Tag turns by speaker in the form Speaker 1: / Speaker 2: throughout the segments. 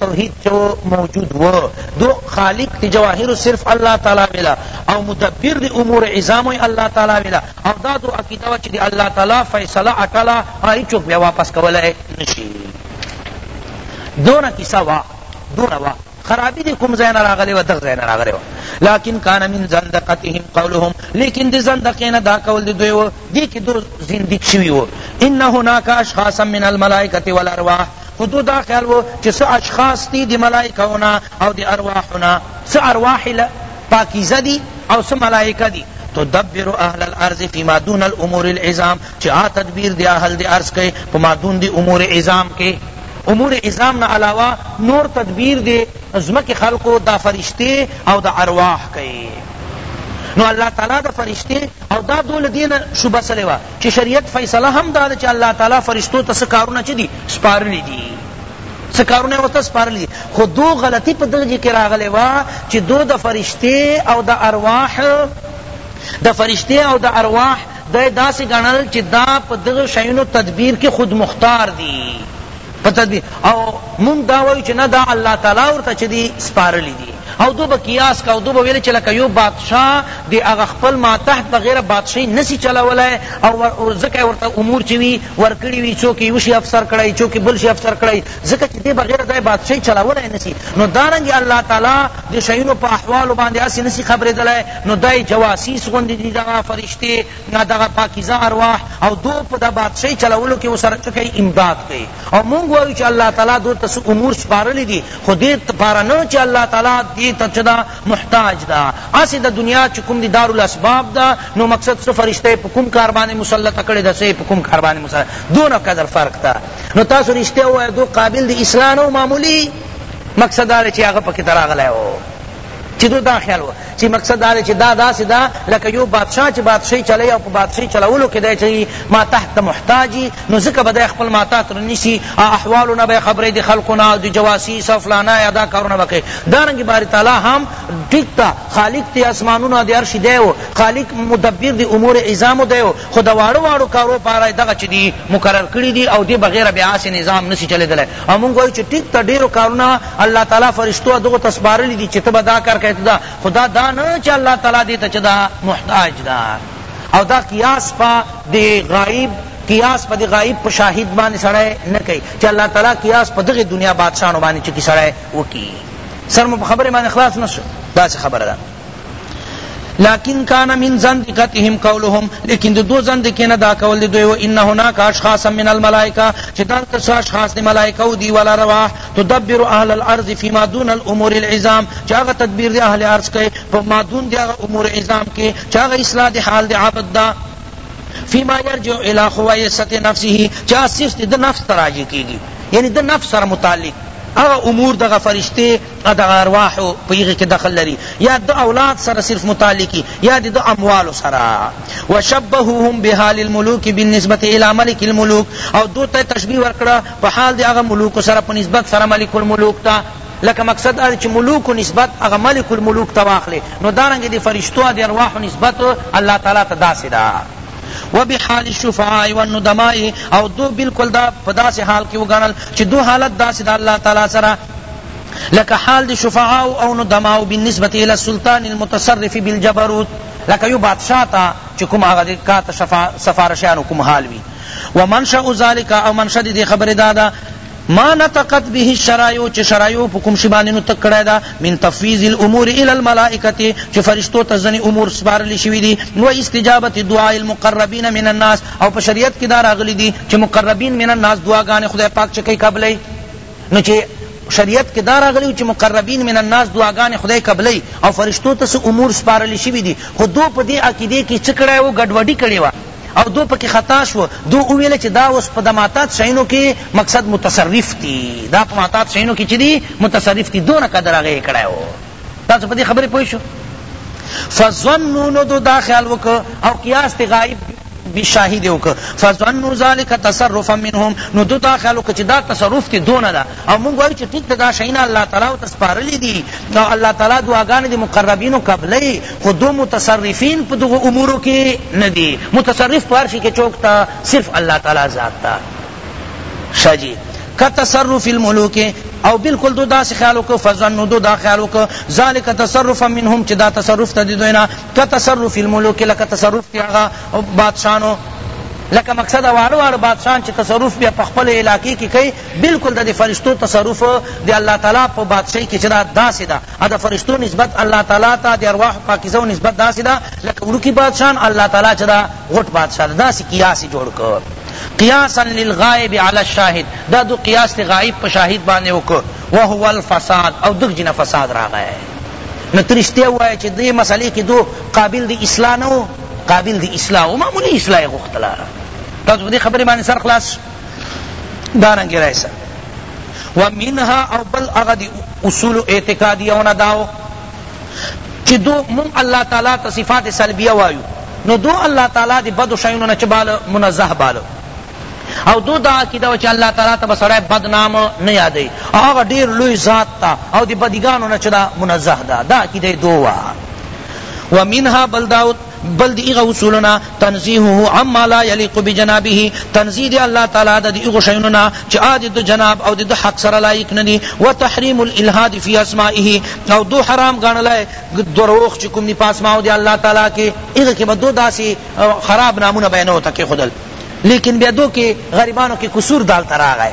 Speaker 1: توحید چو موجود و دو خالق تی جواہر صرف اللہ تعالی ویلا او مدبر دی امور عظام اللہ تعالی ویلا او دا دو عقیدہ و چی دی اللہ تعالی فیصلہ اکلا آئی چوک بیا واپس کولا ہے نشی دون کسا وا دون وا خرابی دی کوم زین راغلی و دغ زین راغلی و لیکن کان من زندقتهم قولهم لیکن دی زندقین دا قول دی دوی و دی کی دو زندق شوی و ان هناک اشخاصا من الملائکه والارواح خودو دا خیال و چی سا اشخاص تی دی ملائکه ہونا او دی ارواح ہونا سا ارواح پاکیزه دی او سا ملائکه دی تدبر اهل الارض فيما دون الامور العظام چه آ تدبیر دیا حل دے عرض کئے پا مادون دی امور عظام کے امور عظام نا علاوہ نور تدبیر دے ازمکہ خلقو دا فرشتے او دا ارواح کئے نو اللہ تعالی دا فرشتے او دا دو لدے نا شبہ سلے وا چہ شریعت فیصلہ ہم دا دا چہ اللہ تعالی فرشتو تا سہ کارونا چہ دی سپارلی دی سہ کارونا ورتا سپارلی دی خو دو غلطی پا دغجی کی راغلے وا چہ دو دا فرشتے او دا ارواح دا فرشتے او دا ارواح ده یې داسې ګڼل چې دا په دغو شیونو تدبیر کې خود مختار دي په تدبیر او مونږ دا وایو چې نه دا الله تعالی ورته چې دي سپارلي دي او دوی به قیاس کاو دوی به ویل چې لکه یو بادشاه د هغه خپل ماتحت بغیر بادشاهي نسی چلولی او ځکه یې ورته امور چې وي ورکړي وي څوک یې وشي افسر کړی څوک یې بل شي افسر کړی ځکه چې دې بغیر د بادشاهي چلولی نسی نو دارنګې الله تعالی د شیونو په احوالو باندې هسې نسی خبرېدلی نو دا جواسیس غوندې دي دغه فرشتې نا دغه پاکیزه ارواح او دو په دا بادشاهی چلولو کې ورسره څه کوي امداد کوي او مونږ وایو چې الله تعالی دو ته څه امور سپارلي دي خو دې لپاره نه چې الله تعالی دې ته څه ده محتاج ده هسې د دنیا چې کوم دي دارالاسباب ده نو مقصد څه فرشته یې په کوم کار باندې مسلط کړې ده څه یې په کوم کار باندې مسلط دونه قدر فرق ده نو تاسو رښتیا ووایه دو قابل د اصلاح نه معمولی مقصد دا چې هغه پکې ته راغلی و چې دو دا خیال و چې مقصد دا دی چې دا داسې ده لکه یو بادشاه چې بادشاهي چلی او په بادشاهي چلولو کې دی چې ما تحت محتاجي نو ځکه به دی خپل ما تحت رنیسي احوالو نه به خبرې د خلقو نه د جواسیس او فلانا یا دا کارونه به کوي دارنګې باري تعالی هم ټیک ته خالق د اسمانونو د عرش دی و خالق مدبر د امور عظامو دی و خو د واړو واړو کارو پاره یې دغه چي دي مقرر کړي دي او دې بغیر بیا هسي نظام نسي چلیدلای او مونږ وایو چي ټیک ده ډېرو کارونه الله تعالی فرشتو دغو ته سپارلي دي چي ته به دا کار کوې ته دا خو دا دا نه چي الله تعالی دې ته چي ده محتاج ده او دا قیاس په دې غایب قیاس په دې غایب په شاهد باندې سړی نه کوي چي الله تعالی قیاس په دغه دنیا بادشاهانو باندې چي سړی وکړي سر مو په خبرې باندې خلاص نه شو داسې خبره ده لكن كان من زندقتهم قولهم لیکن دو زندقی نه دا قول دی دوی و ان هناك اشخاصا من الملائکه چې دلته څه اشخاص دی ملائکه او دی ولا رواح تدبر اهل الارض فيما دون الامور العظام چې هغه تدبیر دی اهل ارض کوي په ما دون دی هغه امور عظام کې چې هغه اصلاح دی حال دی عبد دا فيما يرجع الى خويسه نفسه چا صرف د نفس تراجی کیږي یعنی د نفس سره متعلق هغه امور دغه فرشته دغه ارواح په هغه کې دخل لري یا د اولاد سره صرف متعلقي یا د اموال سره وشبههم بحال الملوک بالنسبه الى ملك الملوک او دو ته تشبیه ورکړه په حال د هغه ملوک سره په نسبت سره ملک الملوک ته لکه مقصد دا چې ملوک نسبت هغه ملک الملوک ته واخلي نو دارنګ د فرشتو د ارواح نسبت الله تعالی ته داسې ده و بحال الشفعاء والندماء او دو بالکل دا پداس حال کی وګڼل چې دو حالت داس د الله تعالی سره لکه حال دی شفعاء او ندماء بالنسبة الى السلطان المتصرف بالجبروت لکه یو بادشاہ تا چی کوم هغه دی کاته سفارشیانو کوم حال وی ومنشأ ذلک او منشأ دی خبر دادا ما نطقت به الشرایع چه شرایع په کوم شی باندې نطق کړی دا من تفویض الامور الی الملائکه چې فرشتو ته ځنې امور سپارل شوی دي و استجابه دعاء المقربین من الناس او په شریعت کې دا راغلی دي چې مقربین من الناس دعاګانې خدای پاک چې کوي قبلې نو چی شریعت کې دا راغلی چې مقربین من الناس دعاګانې خدای قبلوي او فرشتو ته څه امور سپارل شوي دي خو دو په دې عقیدې کې څه کړی و ګډوډي کړې وه او دو پکې خطا شو دو وویل چې دا اوس په د ماتات شیانو کې مقصد متصرف دي دا په ماتات شیانو کې چې دي متصرف دي دونه قدر هغه یې کړی و تاسو په دې خبرې پوه شو فظنوا نو دو دا خیال وک او قیاس ته غائب بشاهد وک فظنوا ذلك تصرفا منهم نو دو دا خیال وک چې دا تصرف ته دونه دا او موږ وایو چې ټیک دا شینا الله تعالی او تسپارلې دي نو الله تعالی دعاګانې د مقربینو قبلې خو دو متصرفین په دغه امورو کې نه دي متصرف پارشي کې چوکتا صرف الله تعالی ذات تا ښه جی که تصرف الملوک او بالکل دو داس خیال وکړو فظنوا دو دا خیال وکړو ذالک تصرفا منهم چې دا تصرف ته دی دوینا که تصرف الملوک لکه تصرف کې هغه بادشاهانو لکه مقصد واړو واړو بادشاہان چې تصرف بیا په خپل علاقې کې کوي بالکل د فرشتو تصرف د الله تعالی په بادشاہي کې چې دا داسې ده او د فرشتو نسبت الله تعالی ته د ارواحو پاکیزو نسبت داسې ده لکه وړوکي بادشاه او الله تعالی چې ده غټ بادشاه ده داسې قیاس یې جوړ کړ قیاسا للغائب علی الشاهد دا دو قیاس ته غائب په شاهد باندې وکړ وهو الفساد او دغ جنه فساد راغی نو ترشته وای چې دې مسلې کې دو قابل دی اصلاح نه قابل دی اصلاح او معمولی اصلاح غختلا تاسو دې خبرې باندې سر خلاص دارنګ رئیسا ومنها او بل هغه دی اصول اعتقادیونه داو چې دو مون الله تعالی ته صفات سلبیه وایو نو دو الله تعالی دی بدو شیونو نه چې باله منزه باله او دو دا عقیده چې الله تعالی ته بسړی بد نام نه یادی او هغه ډیر لوی ذات تا او دی بدیګانو نه چې دا منزه ده دا عقیده دو وا ومنها بل داود بل دی هغه اصولنا تنزیهه عما لا یلیق بجنابه تنزیه دی الله تعالی د هغه شیونو نه چې عادی د جناب او د حق سره لایق نه دي وتحریم الالحاد فی اسمائه او دو حرام غنلای دروغ چې کوم دی پاس ما او دی الله تعالی کې هغه کې بدو داسي خراب نامونه بیانو تکي خدل لیکن بیا دو کې غریبانو کې قصور دال تراغای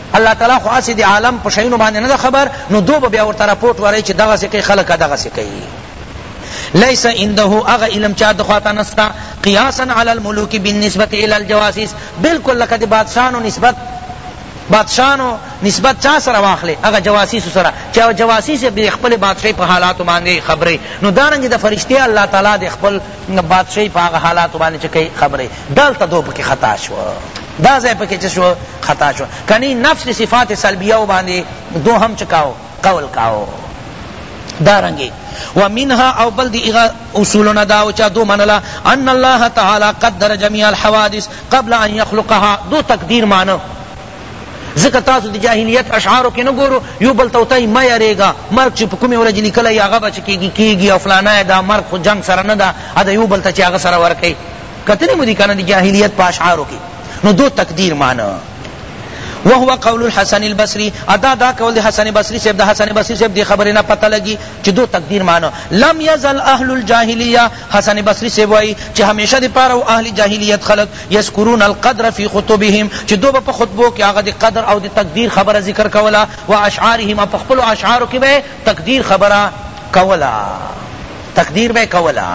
Speaker 1: الله تعالی خو هسې د عالم په شیونو باندې نه ده خبر نو دوی به بیا ورته رپوټ ورئ چې دغسې کوي خلک دغسې کوي لیس عنده اغه علم چا د خواته نستا قیاسا علی الملوک بالنسبه الی الجواسیس بالکل لکه د بادشاہانو نسبت بادشاہانو نسبت چا سره واخلې هغه جواسیس سره چې جواسیس به خپل بادشاہي په حالاتو باندې خبرې نو دارنګ د فرشتي الله تعالی د خپل بادشاہي په هغه حالاتو باندې چې کوي خبرې دلته دوه پکې خطا شو دا ځای پکې چې شو خطا شو کني نفس صفات سلبیه و باندې دو هم چکاو قول کاو دارنگی و منها او بل دی اغا اصولنا داو چا دو منلا ان اللہ تعالی قدر جميع الحوادث قبل ان يخلقها دو تقدیر معنی ذکر تاسو دی جاہلیت اشعارو کې نه ګورو یو بل توتای ما یریګا مرګ چې په کومه ورځ لیکلی هغه بچ کیږي کیږي او فلانا دا مرګ خو جنگ سره نه دا دا یو بل ته چې هغه سره ورکې کتلی مو دی کنه دی جاهلیت په اشعارو کې نو دو تقدیر معنی وهو قول الحسن البصری ادا دا قول دی حسن بصری صاحب دا حسن بصری صاحب دی خبر نه پتہ لگی چې دو تقدیر معنی لم یزل اهل الجاهلیه حسن بصری صاحب وای چې همیشه دی پاره او اهل جاهلیت خلق یذکرون القدر فی خطبهم چې دو په خطبو کې هغه دی قدر او دی تقدیر خبره ذکر کولا و اشعارهم په خپل اشعارو کې به تقدیر خبره کولا تقدیر به کولا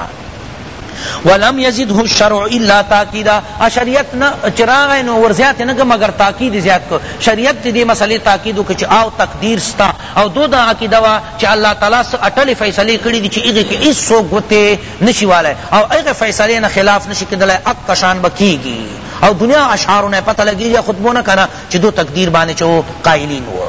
Speaker 1: ولم یزده الشرع الا تاکیدا شریعت نه چراغ نو ور زیات نه که مگر تاکید زیات کو شریعت دې مسئلے تاکید کو چې او تقدیر ستا او دو دا عقیدہ وا چې الله تعالی س اٹل فیصله کړی دي چې هغه کې هیڅ سو غته نشي والے او هغه فیصله نه خلاف نشي کېدلای اک کشان بکیږي او دنیا اشعارونه پتہ لګیږي خطبونه کنا چې دو تقدیر باندې چو قائلین وو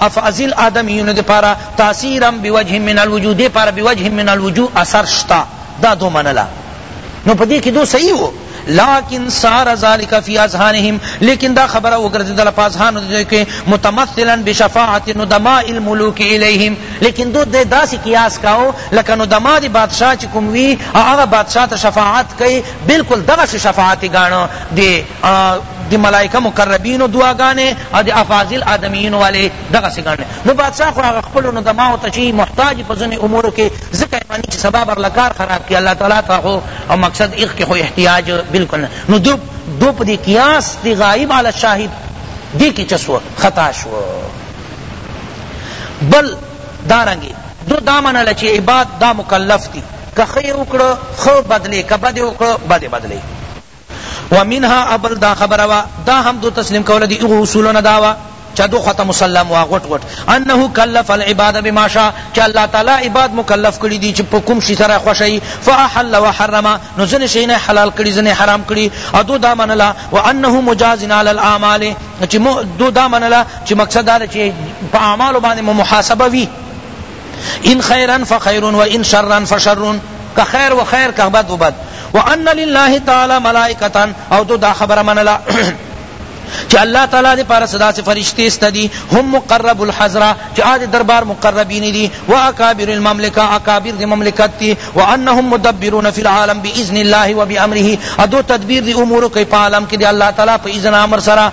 Speaker 1: افاضل آدمیونو د پاره تاثیرا بوجه من الوجوه دې پاره بوجه من الوجوه اثر شته دا دو منله نو په دې کې دو صحیح وو لكن صار ذلك في اذهانهم لیکن دا خبره وګرځیدله په اذهانو دوی کې متمثلا بشفاعت ندماء الملوک الیهم لیکن دو دې داسې قیاس کاو لکه ندما دی بادشاہ چې کوم وی هغه بادشاہ ته شفاعت کوي بالکل دغه شفاعت ګاڼو دی او د ملائکه مقربینو دعاګانې او د افاضل آدمیینو والې دغسې ګڼلې نو بادشاه خو هغه خپلو ندماوو ته چي محتاج وي په ځینو امورو کښې ځکه یې مني چي سبا به له کار خراب کړي الله تعالی ته خو او مقصد هغه کښې خو احتیاج بلکل نه نو دو دو په دې قیاس د غایب علی الشاهد دې کښې چه سو خطا شو بل دارنګې دو دا منله چي عباد دا مکلف دي که ښه یې وکړه ښه بدلې که بد یې وکړه بد بدلې و منها او بل دا خبره وه دا هم دو تسلیم کول دی هغو اصولو نه دا وه چا دو خواته مسلم وه غټ غټ انه کلف العباد بما شاء چا الله تعالی عباد مکلف کړی دی چی په کوم شی سره خوښ ای فاحل وحرم نو ځنه شی نه حلال کړی ځنه حرام کړی او دو دا منلا وانه مجاز علی الاعمال چی دو دا منلا چی مقصد دا چی په اعمال باندې محاسبه وی ان خیرا فخیر و ان شرا فشر که خیر و خیر که بد و بد و ان لله تعالی ملائکتا او دو دا خبر منلا چې الله تعالی دې پار صدا سے فرشتے است دی هم مقرب الحضرہ چې آج دربار مقربین دی و اکابر المملکہ اکابر دی مملکت دی و انهم مدبرون فی العالم باذن الله و بامره ادو تدبیر دی امور کوي په عالم کې دی الله تعالی په اذن امر سره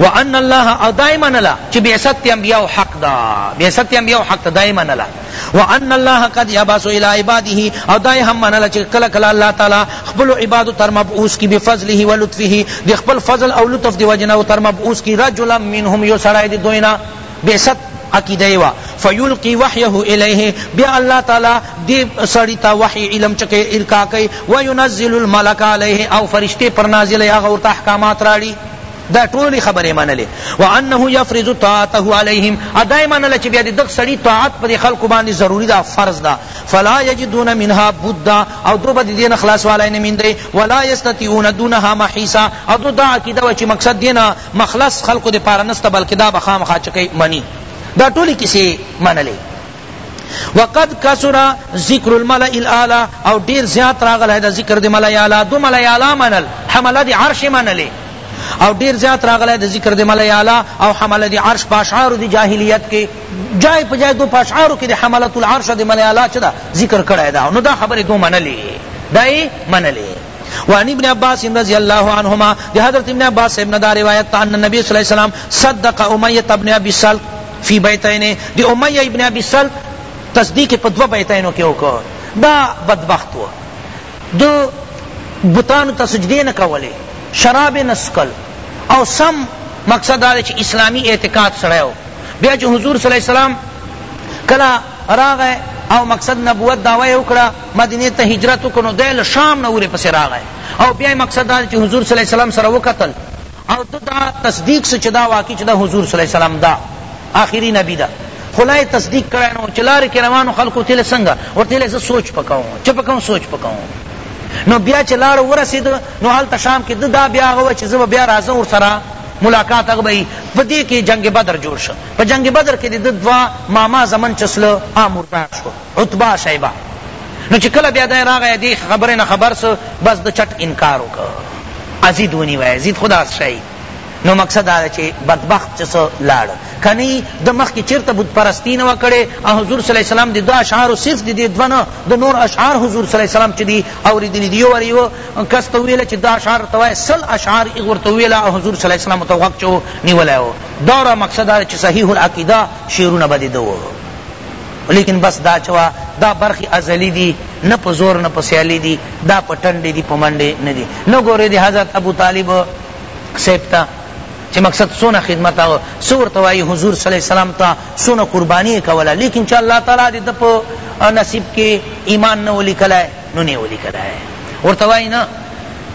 Speaker 1: وان الله او دائما لا چې بعثت انبیاء حق دا بعثت انبیاء حق دا دائما لا وان الله قد يبعث الى عباده او دای هم منل چې کله کله الله تعالی خپل عبادو تر مبعوث کی بفضله ولطفه دی خپل فضل او لطف دی وجنه تر مبعوث کی رجلا منهم یو سړی دی دوینا بعثت عقیده یې وه فیلقی وحیه الیه بیا الله تعالی دې سړي ته وحی علم چکه ارکا کوي وینزل الملک علیه او فرشتې پر نازلې هغه ورته احکامات راړي دا ټول خبره منله وانه یفرض طاعته علیهم ادای منله چې بیا دغه سړی طاعت پر خلق باندې ضروری دا فرض دا فلا یجدون منها بد او دو بد دین خلاص والای نه میندې ولا یستطيعون دونها محیسا او دو دا عقیده چې مقصد دینا مخلص خلقو د پاره نسته بلکه دا به خامخا چکی منی دا ټولی کسی منلی وقد کثر ذکر الملأ الاعلى او ډیر زیات راغلی دا ذکر د ملأ اعلی دو ملأ اعلی منل حمله د عرش منلی او ډیر زیات راغلی د ذکر د ملأ اعلی او حمله د عرش په اشعار د جاهلیت کې جای په جای دو په اشعارو کې د حمله العرش د ملأ اعلی چدا ذکر کړی دا نو دا خبره دو منلی دای منلی وعن ابن عباس رضی اللہ عنہما دی حضرت ابن عباس ابن دا روایت تا ان نبی صلی اللہ علیہ وسلم صدق امیت ابن ابی سلط فی بیتین دی امیہ ابن ابی سلط تصدیق پا دو بیتینو کے اوکو دا بدبخت و دو بتانو تا سجدے نکولے شراب نسکل او سم مقصد دا چی اسلامی اعتقاد سڑے ہو بیا چی حضور صلی اللہ علیہ وسلم کلا راغی او مقصد نبوت دعوی یې وکړه مدینې ته هجرت وکړ نو دی له شام نه ورپسې راغی او بیا یې مقصد دا دی چې حضور صلی الله علیه وسلم سره وکتل او ده دا تصدیق سو چې دا واقعي چې دا حضور صلی الله علیه وسلم دا آخري نبي ده خو لا یې تصدیق کړی نه و چې لارې کې روانو خلکو تېله څنګه ورته یې زه سوچ په کوم څه په کوم سوچ په کوم نو بیا چې لار ورسید نو هلته شام کې دا بیا هغه چې زه بیا راځم ورسره ملاقات هغه به په دې کې جنگ بدر جوړ شو په جنګ بدر کې د ده دوه ماما زمن چې سله آ مردار شو عتبه شیبه نو چې کله بیا دی راغی دې خبرې نه خبر سو بس د چټ انکار وکړ ازید ونیوه ازید خدا شهید نو مقصد دا چې بدبخت چې سو لاړ کني د مخ کې چیرته بت پرستی نه وکړي او حضور صلی الله علیه وسلم د دوه اشعار صرف د دې دونه د نور اشعار حضور صلی الله علیه وسلم چې دی اوریدلی دی وری و کس ته ویل چې دا اشعار توای سل اشعار ایغور ته ویل او حضور صلی الله علیه وسلم توغق چو نیولای دورا مقصد دا چه صحیح العقیدہ شعرونه به دی دو لیکن بس دا چوا دا برخی ازلی دی نه په زور نه په سیالی دی دا په ټنډې دی په منډې نه دی نه ګورې دی حضرت ابو طالب صاحب ته چه مقصد سونه خدمت او سور توای حضور صلی الله علیه وسلم ته سونه قربانی کولا لیکن چه الله تعالی دی د په نصیب کې ایمان نه ولیکلای نو نه ولیکلای ورتوای نه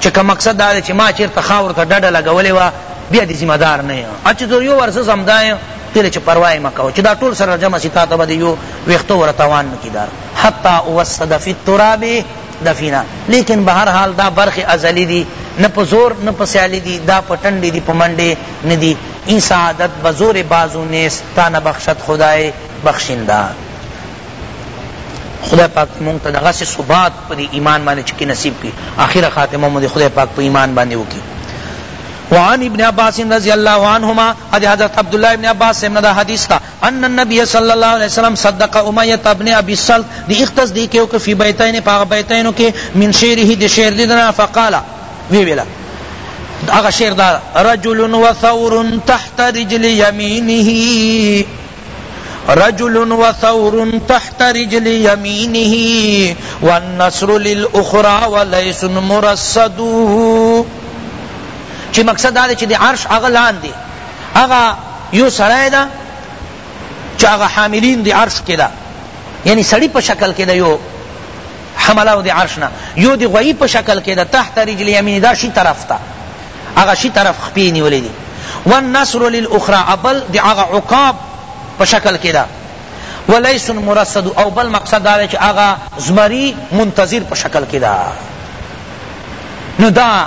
Speaker 1: چه که مقصد دا دی چه ما چیرته خاورو ته ډډه لګولې وه بیا دې ذمه دار نه یم ا چه زه یو ورځ ځم دا یم ته لچ پروا مه کوه چه دا ټول سره جمع سی تا ته به یو ویختو ور توان نکی دار حتا اوسد فی التراب دفینا لیکن بهر حال دا برخ ازلی دی نه په زور نه په سیالی دی دا په ټنډې دی په منډې نه دی این سعادت بزور بازو نیست تا نه بخشد خدای بخشنده خدای پاک دې مونږ ته دغسې ثبات په دې ایمان باندې چې نصیب کړي اخره خاتمه مو دې خدای پاک په ایمان باندې وکړي وعن ابن عباس رضی اللہ عنہما ادی حضرت عبداللہ ابن عباس سے مدہ حدیث تھا ان النبی صلی اللہ علیہ وسلم صدق امیت ابن ابی السلط دی اختص دی کیو کہ فی بیتین پاغ بیتینو کے من شعره دی شعر دیدنا فقالا وی ویلا اغا شعر دا رجل و ثور تحت رجل یمینه رجل وثور تحت رجل يمينه والنصر للأخرى وليس مرصد چی مقصد دا چی دی عرش اغا لاندی اغا یو سرائی دا چی اغا حاملین دی عرش کی دا یعنی سڑی پا شکل کی دا یو حملہ دی عرش نا یو دی غوی پا شکل کی دا تحت رجل یمین دا شی طرف تا هغه شی طرف خپې یې نیولې دي والنصر للاخرى او بل د هغه عقاب په شکل کې ده ولیس مرصد او بل مقصد دا دی چې هغه زمری منتظر په شکل کې ده نو دا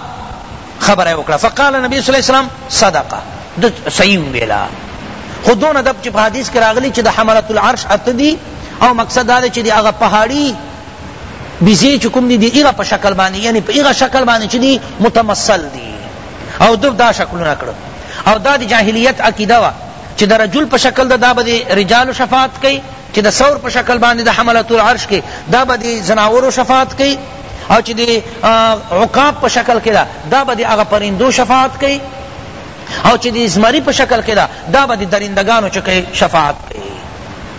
Speaker 1: خبره وکړه فقال نبی صلی الله علیه وسلم صدقه د صحیح ویلا خو دونه دب چې په حدیث کې راغلی چې د حملت العرش اته دي او مقصد دا دی چې د هغه پهاړي بيزې چې کوم دي د هغه په شکل باندې یعنی په هغه شکل باندې چې دي متمثل دي او دو دا شکلونه کړو او دا د جاهلیت عقیده وا چې د رجل په شکل دا, دا به رجال شفاعت کوي چې د ثور په شکل باندې د حملت العرش کې دا به د زناورو شفاعت کوي او چې د عقاب په شکل کې دا دا به د هغه پرندو شفاعت کوي او چې د زمری په شکل کې دا دا به د درندگانو چې کوي شفاعت کوي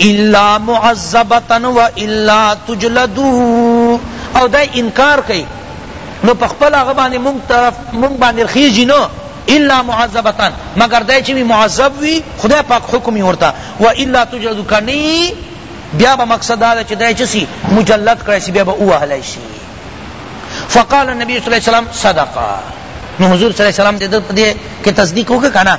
Speaker 1: الا معذبه و الا تجلدو او دا انکار کئی نو په خپل هغه باندې مونږ طرف مونږ باندې خیژي نو الا معذبتان مگر دای چې معذب وي خدای پاک حکم یې ورته و الا تجلد کني بیا به مقصد دا چې دای چې سي مجلد کړی سي بیا به وهلی شي فقال النبي صلی الله علیه وسلم صدقه نو حضور صلی الله علیه وسلم دې په دې کې تصدیق وکړه کنه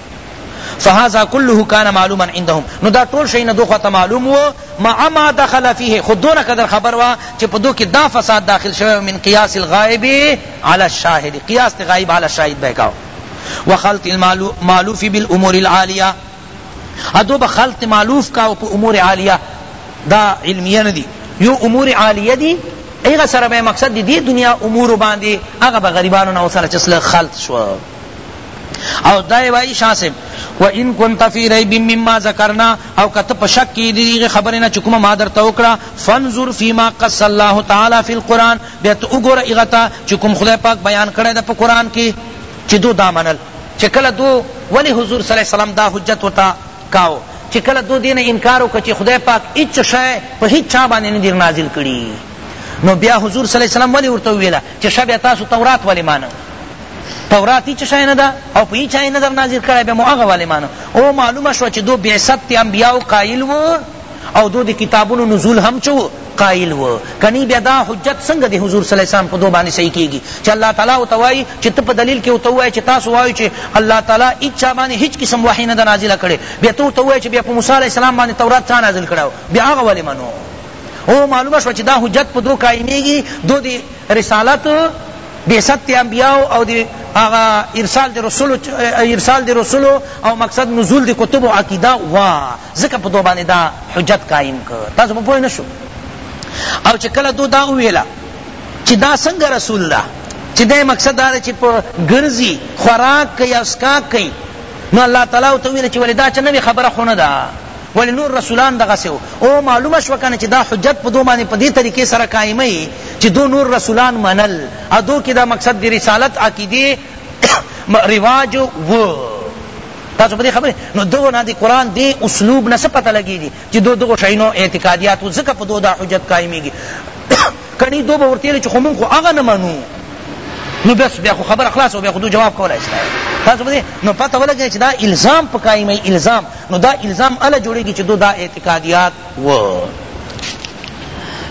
Speaker 1: فهذا كله كان معلوما عندهم نو دا ټول شي نه دوخه معلوم و مع ما دخل فيه خود دون قدر خبر وا چې په دوه کې دا فساد داخل شوی من قياس الغائب على الشاهد قياس غائب على الشاهد بهکاو وخلط المعلوف بالامور العاليه ادو بخلط معلوف کا په امور عاليه دا علمیه ندی یو امور عالیه دی ایغا سره به مقصد دی دی دنیا امور باندې هغه به غریبانو نه سره چسله خلط شو او دای وای شاسب و ان كنت في ريب مما ذكرنا او کته په شک کې دیغه خبره نه چکم ما درته وکړه فانظر فيما قص الله تعالى في القران به ته وګوره ایغتا چکم خدای پاک بیان کړی د په قران کې چې دو دامنل چې کله دو ولی حضور صلی الله علیه وسلم دا حجت وتا کاو چې کله دو دین انکار وکړي چې خدای پاک هیڅ شی په هیڅ چا باندې نه دی نازل کړی نو بیا حضور صلی الله علیه وسلم ولی ورته ویلا چې شبیا تاسو تورات ولی مانه تورات هیچ شای نه ده او په هیچا یې نظر نازل کړی بیا مو هغه والې مانه او معلومه شوه چې دو بعثت انبیاو قائل و او دو د کتابونو نزول هم چو قائل و کنی بیا دا حجت څنګه د حضور صلی الله علیه وسلم په دو باندې صحیح کیږي چې الله تعالی او توای چې ته په دلیل کې او توای چې تاسو وایو چې الله تعالی هیڅ چا باندې هیڅ قسم وحی نه نازل کړي بیا ته توای چې بیا په موسی علیه السلام باندې تورات چا نازل کړو بیا هغه ولی منو او معلومه شو چې دا حجت په دو قائمیږي دو دی رسالت بعثت د انبیاؤ او د هغه ارسال د رسولو ارسال د رسولو او مقصد نزول د کتبو عقیده وه ځکه په دوئ باندې دا حجت قائم کړ تاسو په پوه نه شو او چې کله دوئ دا وویله چې دا څنګه رسول ده چې دا مقصد دا چې په ګرځي خوراک کوي او اسکاک کوي نو الله تعالی ته ویل چې ولې دا چې نوې خبره خو نه ده ولی نور رسولان دغسی وو او معلومه شوه کنه چی دا حجت په دو باندی په دی طریقی سره قائمه یی چی دو نور رسولان منل او دو کی دا مقصد دی رسالت عقیدی رواج وو تاسو پدې خبره نو دغه نه دی قران دی اسلوب نه څه پته لګیږي چې دو دغه شینو اعتقادیات او ځکه په دو دا حجت قائمیږي کني دو به ورته چې خو مونږ خو هغه نه منو نو بس بیا خو خبر خلاص او بیا خو دو جواب کولای شي تاسو پدې نو پته ولګی چې دا الزام په قائمه الزام نو دا الزام اله جوړیږي چی دو دا اعتقادیات وو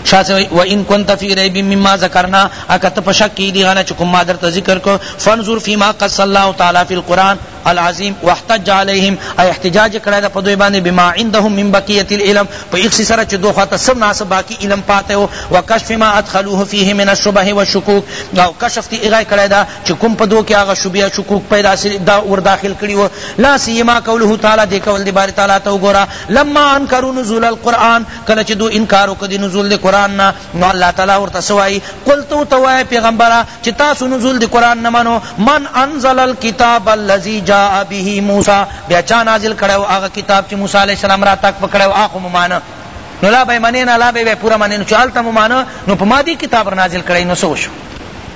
Speaker 1: شاہ سے و ان کنت فی ریب مما ذکرنا اکا ته په شک کې دی غنه چې کوم ما درته ذکر کو فانظر فيما قص الله تعالی فی القرآن العظیم واحتج علیہم ای احتجاج کړه د په دوی باندې بما عندهم من بقیه العلم په یک سره چې دوه ته سب ناس باقی علم پاته او وکشف ما ادخلوه فيه من الشبه والشکوک او کشف تی اغه کړه دا چه کوم په دو کی هغه شبهه او شکوک پیدا سوی دا ور داخل کړی وه لا سیما قوله تعالی دی قول دی باری تعالی ته وګوره لما انکروا نزول القرآن کله چه دو انکار وکړ دی نزول دی قرآن نه نو الله تعالی ورته څه وایی قل ته ورته وایه پیغمبره چه تاسو نزول دی قرآن نه منو من انزل الکتاب الذی جاء به موسی بیا چا نازل کړو هغه کتاب چه موسی علیه السلام را تک پکړو هغه ممانه نو لا به منی نه لا به پورا منی نو چالت ممانه نو په ما دی کتاب نازل کړی نو سوشو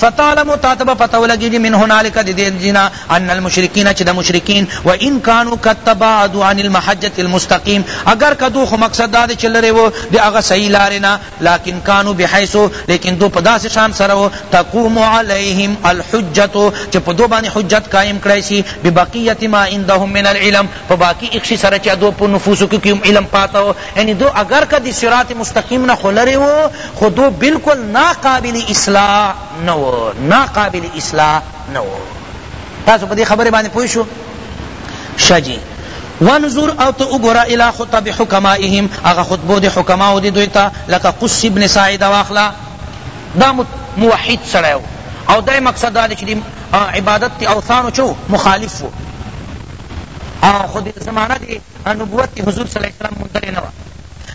Speaker 1: فتعلم تا ته به پته ولګېږي من هنالک د دې ځای نه ان المشرکین چې د مشرکین و ان کانوا قد تباعدوا عن المحجة المستقیم اګر که دو خو مقصد دا دی چې لرې وو د هغه صحیح لارې نه لکن کانوا بحیث لیکن دو په داسې شان سره وو تقوم علیهم الحجة چې په دو باندې حجت قایم کړی شي ببقیة ما عندهم من العلم په باقی هغه شي سره چې دو په نفوسو کې کوم علم پاته وو یعنی دو اګر که د صراط مستقیم نه خو لری وو خو دو بلکل نا قابل اصلاح نه وو نا قابل اصلاح نه وو تاسو په دې خبره باندې پوه شو شه جی وانظر او تو اگورا الى خطب حکمائهم اغا خطبو دی حکماو دی دویتا لکا قص ابن سعید واخلا دا موحد سڑیو او دا مقصد دا دی چی دی عبادت تی اوثانو چو مخالف و خود زمانہ دی په نبوت کې حضور صلی الله علیه وسلم موندلې نه وه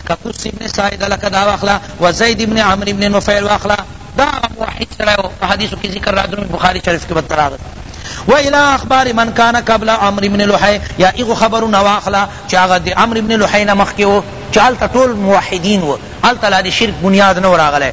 Speaker 1: که قص ابن ساعده لکه دا واخله و زید ابن عمرو ابن نفیل واخله دا هغه موحد سړی و په حدیثو کې ذکر راځي بخاري شریف کې به راغلی و الى اخبار من کان قبل عمرو ابن لحی یا ایغو خبرونه واخله چې هغه د عمرو ابن لحی نه مخکې و چې هلته ټول موحدین و هلته لا د شرک بنیاد نه و راغلی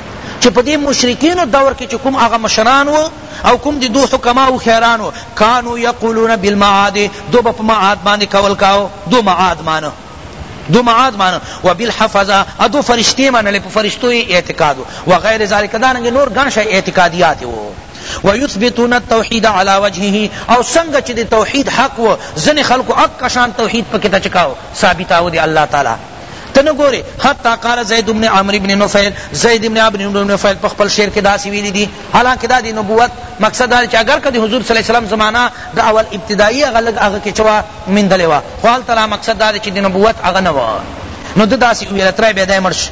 Speaker 1: چی په دی مشرکینو دور کی چی کوم هغه مشران وو او کوم دی دو حکما هوښیاران وو کانو یقولون بالمعاد دو به په معاد باندی قول کاوه دو معاد مانه دو معاد مانه و بالحفظه او دو فرشتی منلی په فرشتو یې اعتقاد و وغیر ذلک دارنګه نور ګڼ شی اعتقادیات وو ويثبتون التوحید علی وجهه او څنګه چې د توحید حق و ځنې خلکو اک کشان توحید پکې ته چکاو ثابتاو دی الله تعالی ته نه ګورې حتی قال زید بن عمرو بن نفیل زید بن عمرو بن نفیل په خپل شعر کې داسې ویلي دي حالانکه دا د نبوت مقصد دا چې اگر که د حضور صلی الله علیه وسلم زمانه د اول ابتدایي هغه لږ هغه کې چې وه میندلې وه خو هلته لا مقصد دا دی چې د نبوت هغه نه وه نو ده داسې وویل ترای بیا دی مړ شو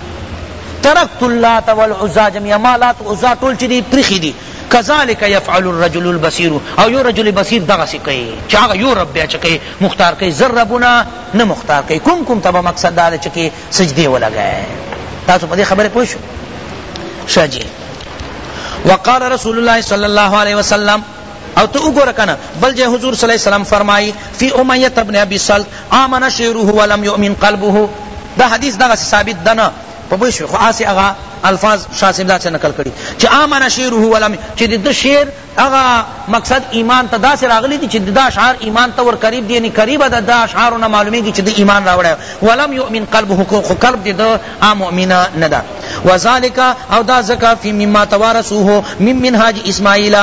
Speaker 1: ترکت اللات والعزی جميعا ما لات و عزی ټول چی دی پریخی دی کذالک یفعل الرجل البصیر او یو رجل بصیر دغه سی کوي چې هغه یو رب بیا چکه مختار کوي زر ربونه نه مختار کوي کوم کوم تبع مقصد دا چې کې سجدي ولګای تاسو په دې خبره پوه شو شاجی وقال رسول الله صلی الله علیه وسلم او تو وګوره کنه بل جه حضور صلی الله علیه وسلم فرمای فی امیہ ابن ابی سلط آمن شعره ولم یؤمن قلبه دا حدیث دغه ثابت دنا په بوی شو خو آسی هغه الفاظ شاه صاحب دا څه نقل کړي چې آمن شعره ولم چې د شعر هغه مقصد ایمان ته داسې راغلی دي چې د اشعار ایمان ته ور قریب دي یعنی قریب ده د اشعارو نه معلومیږي چې د ایمان راوړی ولم یؤمن قلبه خو قلب دې هغه مؤمنه نه ده وذالک او دا زکا فی مما توارثوه من منهاج اسماعیل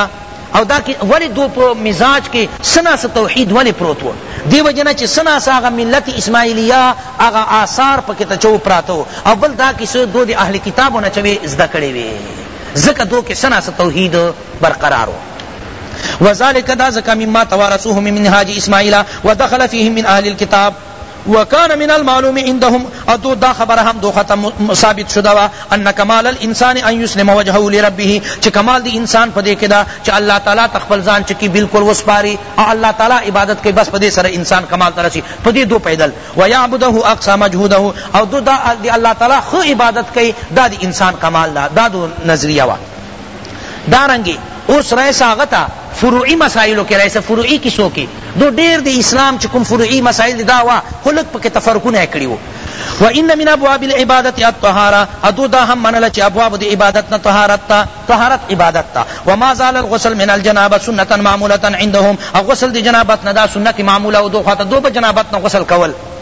Speaker 1: او دا کی ولی دو په مزاج کې سنا س توحید ولی پروت و دی وجنه چې سنا ساغه ملت اسماعیلیه هغه آثار پکې ته چو پراتو او بل دا کی سو دو دی اهل کتابونه چوي زده کړي وي زکه دو کې سنا س توحید برقرارو وذالک دا زکا مما توارثوه من منهاج اسماعیل ودخل فیهم من اهل الكتاب وکان من المعلوم عندهم او دو دا خبر هم دو ختم ثابت شده وا ان کمال الانسان ان يسلم وجهه لربه چ کمال دی انسان پدې کدا چ الله تعالی تخپل ځان چ کی بالکل وسپاری او الله تعالی عبادت کوي بس پدې سره انسان کمال ترسي پدې دو پیدل ويعبده اقصى مجهوده او دو دا دی الله تعالی خو عبادت کوي دا دی انسان کمال دا دا دو نظریه وا دارنګي اوس رئیس هغه ته فروعي مسائلو کې رئیس فروعي کیسو کې دو ډیر د اسلام چې کوم فروعي مسائل دي دا وا خو لږ پکې تفرقونه کړي وو و ان من ابواب العبادت الطهاره ادو دا هم منل چې ابواب د عبادت نه طهارت تا طهارت عبادت تا وما زال الغسل من الجنابه سنتا معموله عندهم او غسل د جنابت نه دا سنت معموله او دو خاطر دو په جنابت نه غسل کول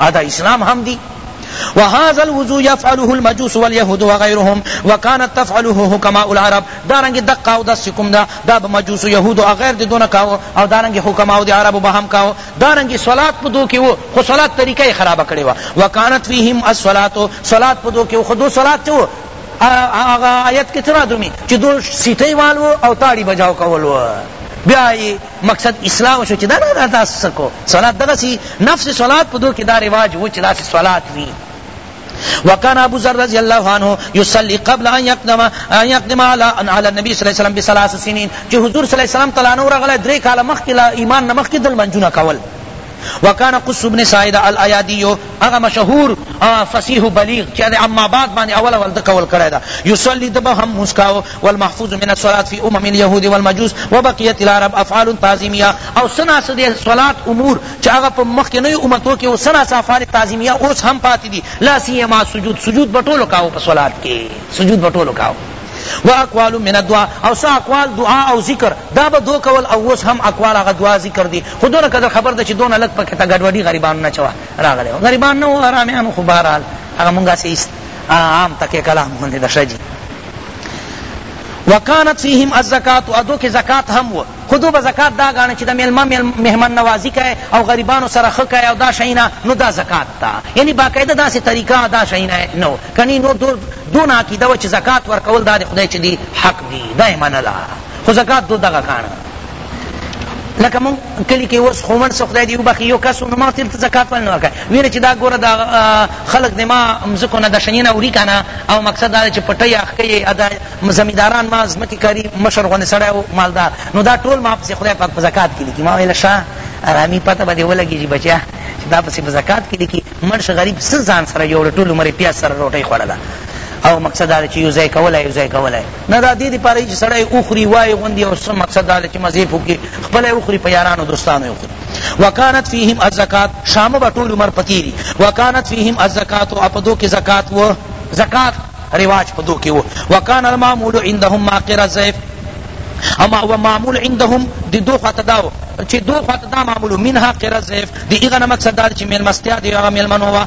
Speaker 1: ادا اسلام هم دی وهذا الوضو يفعله المجوس واليهود وغيرهم وكانت تفعله حكماء العرب دارنګ دقه او دس کوم دا دا مجوس يهود او غیر د دونه کاو او دارنګ حکماء د عرب به هم کاو دارنګ صلات په دو کې وو خو صلات طریقې خراب کړي وا وكانت فيهم الصلاه صلات په دو کې خو دو صلات ته آغا آیت کې ترا دومی چې دو سیټي والو او تاړي بجاو کولو بیا مقصد اصلاح وشو چی دا نه دا تاسو څه کو صلات دغسی نفس صلات په دور کی دا رواج وو چی داسی صلات وی وكان ابو ذر رضي الله عنه يصلي قبل ان يقدم ان يقدم على على النبي صلى الله عليه وسلم بثلاث سنين چې حضور صلی الله علیه وسلم تلانو راغله درې کاله مخکې ایمان نه مخکې دل منجونه کول وکان قص بن ساعد الایادی هغه مشهور فصیح بلیغ چې د اما بعد باندې اول اول د قول کړی دا یصلی د به هم مسکاو والمحفوظ من الصلاه فی امم اليهود والمجوس وبقیت العرب افعال تعظیمیه او سنا سد صلات امور چې هغه په مخکنی امتو کې سنا افعال تعظیمیه اوس هم پاتې دي لا سیما سجود سجود بټولو کاو په صلات کې سجود بټولو کاو و اقوال من الدعاء او سا اقوال دعا او ذکر دا به دو کول او وس هم اقوال هغه دعا ذکر دی خو دونه قدر خبر ده چی دونه لږ پکی ته ګډوډی غریبانو نه چه وه راغلی وه غریبان نه وه ارامیان وه خو بهرحال هغه مونږ هسی است عام تکه کلام غوندی ده ښه جی وکانت فیهم الزکات او دو کې زکات هم و خو دو به زکات دا غاڼه چې د میلمه مهمان نوازی کوي او غریبانو سره ښه کوي او دا شینا نو دا زکات تا یعنی باقاعده داسې طریقه دا شینا نو کني نو دو دون عقیده و چې زکات ورکول دا د خدای چې دی حق دی دا یې منله خو زکات دو دغه غاڼه لکه مونږ کلی کې اوس خومن څه خدای دې وبخښي یو کس نو ما تېر ته زکات ولې نه ورکوي ویل چې دا ګوره دا خلک دې ما مځکو نه د شنې نه وړي که نه او مقصد دا دی چې پټۍ یا ښکۍ دا زمینداران ما ځمکې کاري مشر غوندې سړی و مالدار نو دا ټول ما پسې خدای پاک په زکات کې لیکي ما ویل شه ارامي پته به دې ولګېږي بچیا چې دا پسې په زکات کې لیکي مړ شه غریب څه ځان سره یوړ ټول عمر یې پیاز سره روټۍ خوړله او مقصد دا چې یو ځای کولای یو ځای کولای نه دا دې لپاره چې سړی وخوري وایې غوندي او څه مقصد دا دی چې مزې پې وکړي خپله یې وخوري په یارانو دوستانو یې وخوري وکانت فیهم الزکات شامه به ټول عمر پکې دي وکانت فیهم الزکات او په دو کې زکات و زکات رواج په دو کې و وکان المعمول عندهم ماقر الزیف اما هو معمول عندهم دی دو خواته داو چې دو خواته دا معمول منها قرز زیف دی ایغه مقصد دا چې میلمستیا دی هغه میلمنو